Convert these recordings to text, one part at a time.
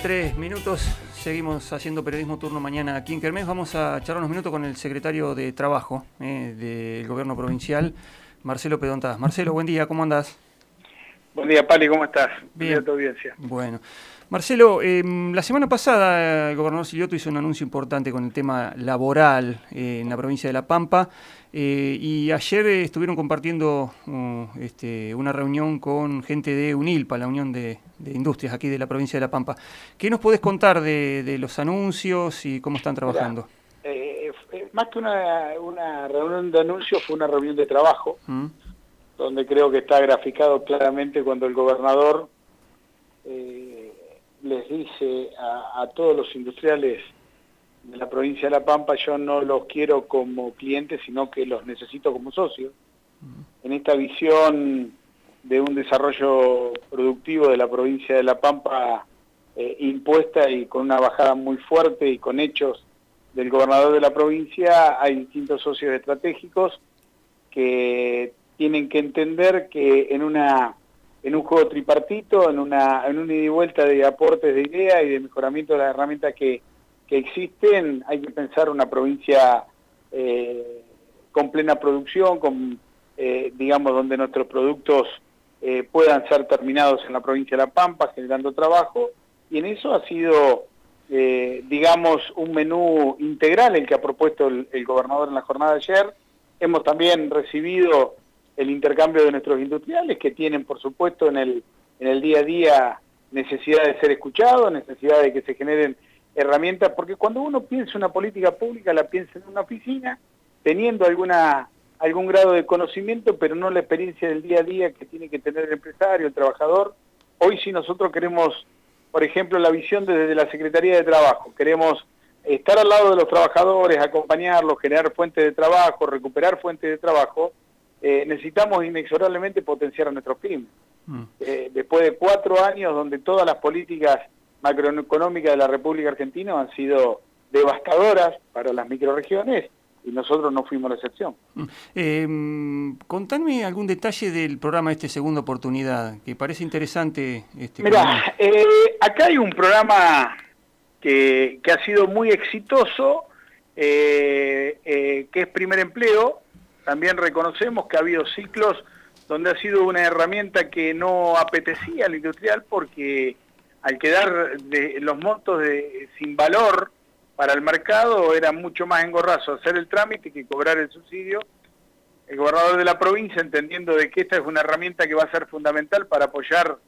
43 minutos. Seguimos haciendo periodismo turno mañana aquí en Kermés. Vamos a charlar unos minutos con el secretario de Trabajo eh, del Gobierno Provincial, Marcelo Pedontas. Marcelo, buen día, ¿cómo andás? Buen día, Pali, ¿cómo estás? Bien. a tu audiencia. Bueno. Marcelo, em, la semana pasada el gobernador Silioto hizo un anuncio importante con el tema laboral eh, en la provincia de La Pampa eh, y ayer estuvieron compartiendo uh, este, una reunión con gente de UNILPA, la Unión de, Industrias aquí de la provincia de La Pampa. ¿Qué nos podés contar de, los anuncios y cómo están trabajando? Eh, más que una, reunión de anuncios, fue una reunión de trabajo, ¿Mm? donde creo que está graficado claramente cuando el gobernador les dice a, todos los industriales de la provincia de La Pampa, yo no los quiero como clientes, sino que los necesito como socios. En esta visión de un desarrollo productivo de la provincia de La Pampa eh, impuesta y con una bajada muy fuerte y con hechos del gobernador de la provincia, hay distintos socios estratégicos que tienen que entender que en una en un juego tripartito, en una, en un ida y vuelta de aportes de ideas y de mejoramiento de las herramientas que, existen, hay que pensar una provincia eh, con plena producción, con eh, digamos donde nuestros productos eh, puedan ser terminados en la provincia de La Pampa, generando trabajo, y en eso ha sido, digamos, un menú integral el que ha propuesto el, el gobernador en la jornada de ayer. Hemos también recibido el intercambio de nuestros industriales que tienen, por supuesto, en el, en el día a día necesidad de ser escuchados, necesidad de que se generen herramientas, porque cuando uno piensa una política pública, la piensa en una oficina, teniendo alguna algún grado de conocimiento, pero no la experiencia del día a día que tiene que tener el empresario, el trabajador. Hoy si nosotros queremos, por ejemplo, la visión desde la Secretaría de Trabajo, queremos estar al lado de los trabajadores, acompañarlos, generar fuentes de trabajo, recuperar fuentes de trabajo, eh, necesitamos inexorablemente potenciar a nuestros pymes. Mm. Eh, después de cuatro años donde todas las políticas macroeconómicas de la República Argentina han sido devastadoras para las microregiones y nosotros no fuimos la excepción. Eh, contame algún detalle del programa este Segunda Oportunidad, que parece interesante. Este Mira, acá hay un programa que, que ha sido muy exitoso, que es Primer Empleo, también reconocemos que ha habido ciclos donde ha sido una herramienta que no apetecía al industrial porque al quedar de los montos de, sin valor para el mercado era mucho más engorrazo hacer el trámite que cobrar el subsidio. El gobernador de la provincia, entendiendo de que esta es una herramienta que va a ser fundamental para apoyar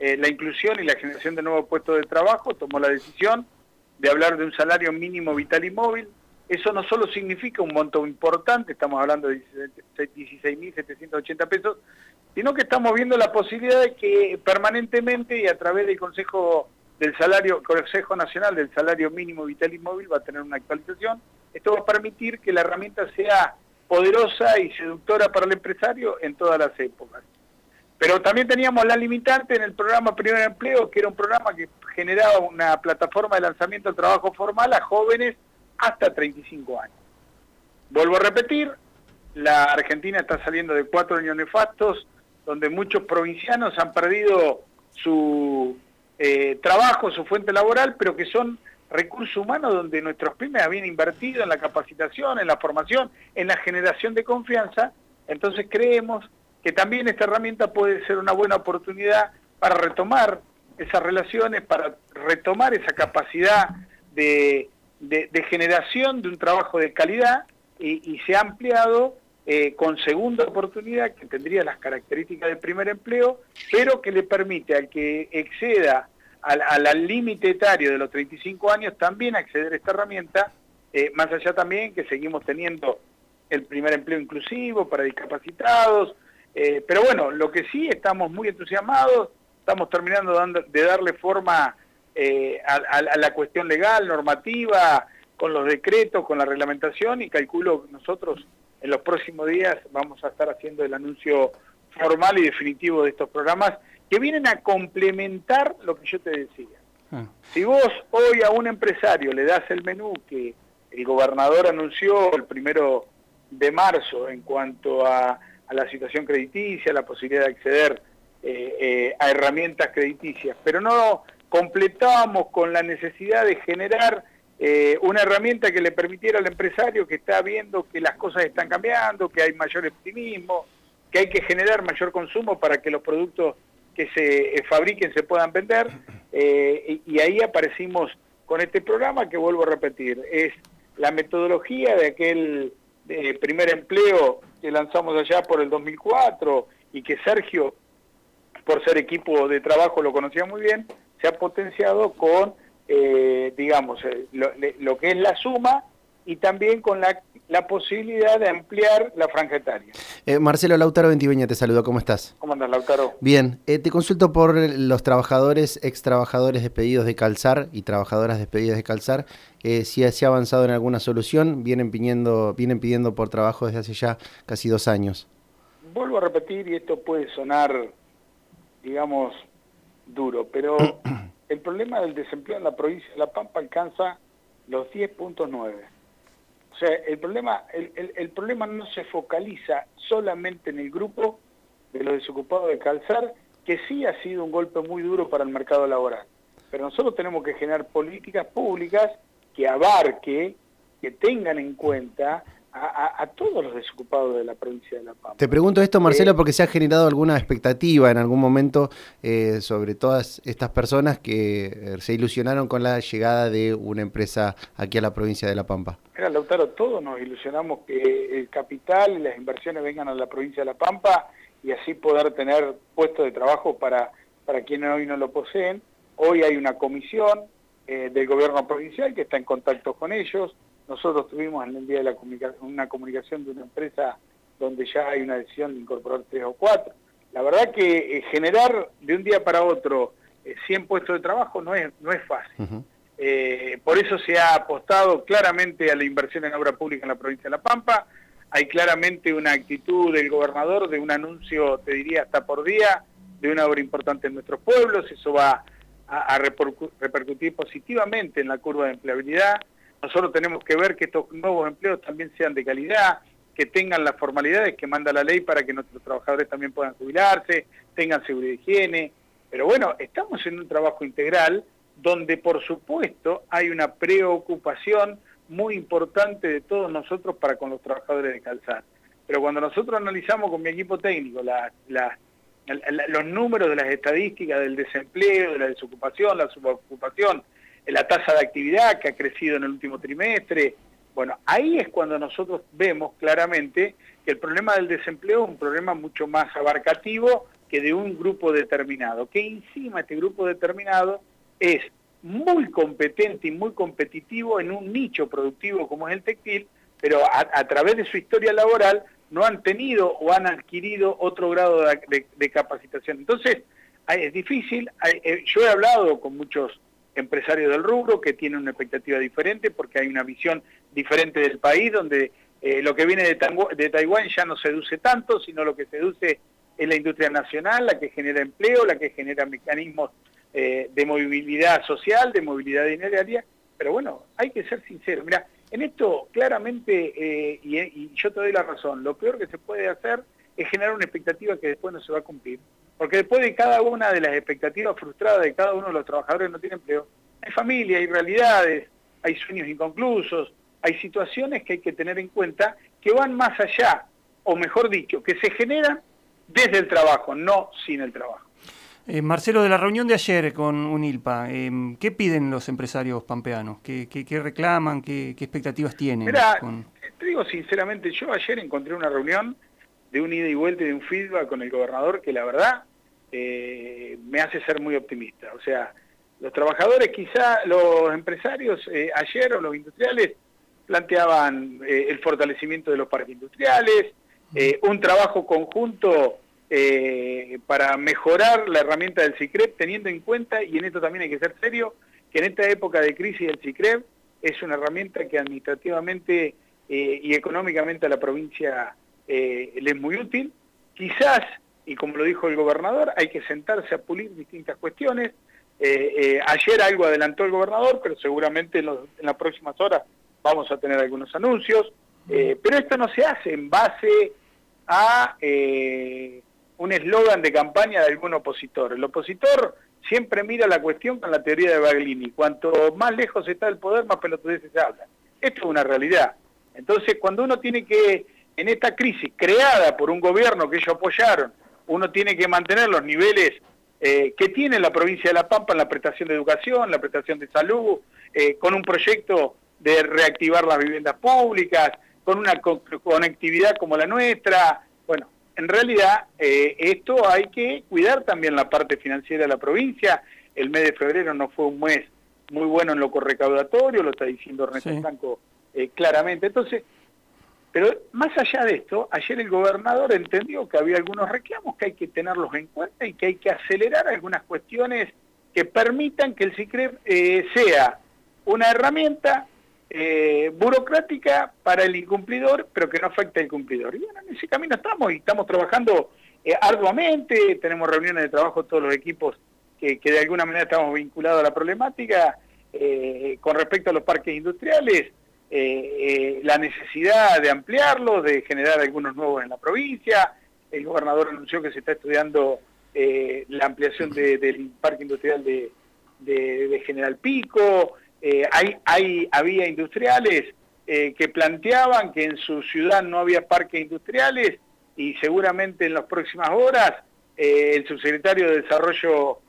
eh, la inclusión y la generación de nuevos puestos de trabajo, tomó la decisión de hablar de un salario mínimo vital y móvil, eso no solo significa un monto importante, estamos hablando de 16.780 pesos, sino que estamos viendo la posibilidad de que permanentemente y a través del Consejo del Salario, Consejo Nacional del Salario Mínimo Vital y Móvil va a tener una actualización. Esto va a permitir que la herramienta sea poderosa y seductora para el empresario en todas las épocas. Pero también teníamos la limitante en el programa Primer Empleo, que era un programa que generaba una plataforma de lanzamiento del trabajo formal a jóvenes hasta 35 años. Vuelvo a repetir, la Argentina está saliendo de cuatro años nefastos, donde muchos provincianos han perdido su eh, trabajo, su fuente laboral, pero que son recursos humanos donde nuestros pymes habían invertido en la capacitación, en la formación, en la generación de confianza. Entonces creemos que también esta herramienta puede ser una buena oportunidad para retomar esas relaciones, para retomar esa capacidad de de, generación de un trabajo de calidad y, se ha ampliado eh, con segunda oportunidad que tendría las características del primer empleo, pero que le permite al que exceda al límite etario de los 35 años también acceder a esta herramienta, eh, más allá también que seguimos teniendo el primer empleo inclusivo para discapacitados, eh, pero bueno, lo que sí estamos muy entusiasmados, estamos terminando de darle forma eh, a, la cuestión legal, normativa, con los decretos, con la reglamentación y calculo que nosotros en los próximos días vamos a estar haciendo el anuncio formal y definitivo de estos programas que vienen a complementar lo que yo te decía. Ah. Si vos hoy a un empresario le das el menú que el gobernador anunció el primero de marzo en cuanto a, la situación crediticia, la posibilidad de acceder eh, eh, a herramientas crediticias, pero no completábamos con la necesidad de generar eh, una herramienta que le permitiera al empresario que está viendo que las cosas están cambiando, que hay mayor optimismo, que hay que generar mayor consumo para que los productos que se eh, fabriquen se puedan vender. Eh, y, ahí aparecimos con este programa que vuelvo a repetir, es la metodología de aquel primer empleo que lanzamos allá por el 2004 y que Sergio, por ser equipo de trabajo, lo conocía muy bien, se ha potenciado con eh, digamos, eh, lo, que es la suma y también con la, posibilidad de ampliar la franja etaria. Eh, Marcelo Lautaro Ventiveña te saluda, ¿cómo estás? ¿Cómo andas, Lautaro? Bien, te consulto por los trabajadores, ex trabajadores despedidos de Calzar y trabajadoras despedidas de Calzar, si se ha avanzado en alguna solución, vienen pidiendo, vienen pidiendo por trabajo desde hace ya casi dos años. Vuelvo a repetir, y esto puede sonar, digamos, duro, pero el problema del desempleo en la provincia de La Pampa alcanza los 10.9. O sea, el problema, el, problema no se focaliza solamente en el grupo de los desocupados de Calzar, que sí ha sido un golpe muy duro para el mercado laboral. Pero nosotros tenemos que generar políticas públicas que abarque, que tengan en cuenta a, todos los desocupados de la provincia de La Pampa. Te pregunto esto, Marcelo, eh, porque se ha generado alguna expectativa en algún momento eh, sobre todas estas personas que eh, se ilusionaron con la llegada de una empresa aquí a la provincia de La Pampa. Mira, Lautaro, todos nos ilusionamos que el capital y las inversiones vengan a la provincia de La Pampa y así poder tener puestos de trabajo para, para quienes hoy no lo poseen. Hoy hay una comisión del gobierno provincial que está en contacto con ellos nosotros tuvimos en el día de la comunicación una comunicación de una empresa donde ya hay una decisión de incorporar tres o cuatro. La verdad que eh, generar de un día para otro 100 eh, puestos de trabajo no es, no es fácil. Eh, por eso se ha apostado claramente a la inversión en obra pública en la provincia de La Pampa. Hay claramente una actitud del gobernador de un anuncio, te diría, hasta por día, de una obra importante en nuestros pueblos. Eso va a repercutir positivamente en la curva de empleabilidad. Nosotros tenemos que ver que estos nuevos empleos también sean de calidad, que tengan las formalidades que manda la ley para que nuestros trabajadores también puedan jubilarse, tengan seguridad de higiene. Pero bueno, estamos en un trabajo integral donde por supuesto hay una preocupación muy importante de todos nosotros para con los trabajadores de calzar. Pero cuando nosotros analizamos con mi equipo técnico los números de las estadísticas del desempleo, de la desocupación, la subocupación, la tasa de actividad que ha crecido en el último trimestre. Bueno, ahí es cuando nosotros vemos claramente que el problema del desempleo es un problema mucho más abarcativo que de un grupo determinado, que encima este grupo determinado es muy competente y muy competitivo en un nicho productivo como es el textil, pero a, través de su historia laboral no han tenido o han adquirido otro grado de, capacitación. Entonces, es difícil, eh, yo he hablado con muchos empresarios del rubro que tienen una expectativa diferente porque hay una visión diferente del país donde eh, lo que viene de, Taiwán ya no seduce tanto, sino lo que seduce es la industria nacional, la que genera empleo, la que genera mecanismos eh, de movilidad social, de movilidad dineraria, pero bueno, hay que ser sincero. Mira, en esto claramente, eh, y, y, yo te doy la razón, lo peor que se puede hacer es generar una expectativa que después no se va a cumplir. Porque después de cada una de las expectativas frustradas de cada uno de los trabajadores que no tiene empleo, hay familia, hay realidades, hay sueños inconclusos, hay situaciones que hay que tener en cuenta que van más allá, o mejor dicho, que se generan desde el trabajo, no sin el trabajo. Eh, Marcelo, de la reunión de ayer con UNILPA, eh, ¿qué piden los empresarios pampeanos? ¿Qué, reclaman? Qué, expectativas tienen? Te digo sinceramente, yo ayer encontré una reunión de un ida y vuelta y de un feedback con el gobernador que la verdad eh, me hace ser muy optimista. O sea, los trabajadores, quizá los empresarios eh, ayer o los industriales planteaban eh, el fortalecimiento de los parques industriales, un trabajo conjunto para mejorar la herramienta del CICREP, teniendo en cuenta, y en esto también hay que ser serio, que en esta época de crisis el CICREP es una herramienta que administrativamente y económicamente a la provincia le es muy útil. Quizás y como lo dijo el gobernador, hay que sentarse a pulir distintas cuestiones. Eh, eh, ayer algo adelantó el gobernador, pero seguramente en, las próximas horas vamos a tener algunos anuncios. Eh, pero esto no se hace en base a un eslogan de campaña de algún opositor. El opositor siempre mira la cuestión con la teoría de Baglini. Cuanto más lejos está el poder, más pelotudeces se habla. Esto es una realidad. Entonces, cuando uno tiene que, en esta crisis creada por un gobierno que ellos apoyaron, uno tiene que mantener los niveles eh, que tiene la provincia de La Pampa en la prestación de educación, la prestación de salud, eh, con un proyecto de reactivar las viviendas públicas, con una conectividad como la nuestra. Bueno, en realidad eh, esto hay que cuidar también la parte financiera de la provincia. El mes de febrero no fue un mes muy bueno en lo correcaudatorio, lo está diciendo Ernesto Franco claramente. Entonces, pero más allá de esto, ayer el gobernador entendió que había algunos reclamos que hay que tenerlos en cuenta y que hay que acelerar algunas cuestiones que permitan que el CICREP eh, sea una herramienta eh, burocrática para el incumplidor, pero que no afecte al cumplidor. Y bueno, en ese camino estamos y estamos trabajando eh, arduamente, tenemos reuniones de trabajo todos los equipos que, que de alguna manera estamos vinculados a la problemática con respecto a los parques industriales. Eh, eh, la necesidad de ampliarlos, de generar algunos nuevos en la provincia. El gobernador anunció que se está estudiando eh, la ampliación del parque industrial de, General Pico. hay, había industriales que planteaban que en su ciudad no había parques industriales y seguramente en las próximas horas el subsecretario de Desarrollo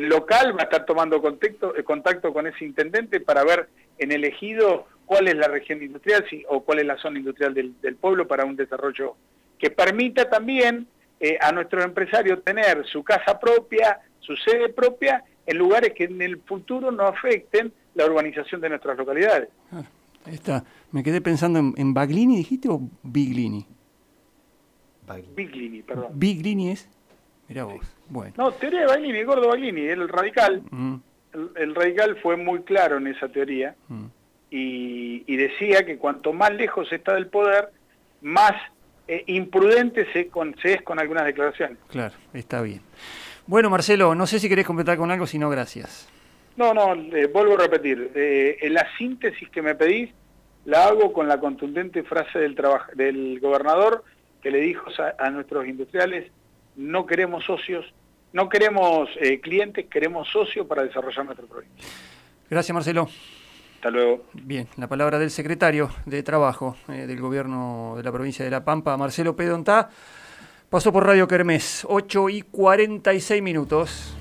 local va a estar tomando contacto, con ese intendente para ver en el ejido cuál es la región industrial o cuál es la zona industrial del, pueblo para un desarrollo que permita también eh, a nuestros empresarios tener su casa propia, su sede propia, en lugares que en el futuro no afecten la urbanización de nuestras localidades. Ah. Me quedé pensando en, Baglini, dijiste, o Biglini. Biglini, perdón. Biglini es. Mirá vos. Bueno. No, teoría de Baglini, gordo Baglini, el radical. Mm. El, radical fue muy claro en esa teoría. Mm y, decía que cuanto más lejos está del poder, más eh, imprudente se, con, es con algunas declaraciones. Claro, está bien. Bueno, Marcelo, no sé si querés completar con algo, si no, gracias. No, no, vuelvo a repetir. Eh, la síntesis que me pedís la hago con la contundente frase del, del gobernador que le dijo a, nuestros industriales, no queremos socios, no queremos eh, clientes, queremos socios para desarrollar nuestra provincia. Gracias, Marcelo. Hasta luego. Bien, la palabra del secretario de Trabajo eh, del gobierno de la provincia de La Pampa, Marcelo Pedontá, pasó por Radio Kermés, 8 y 46 minutos.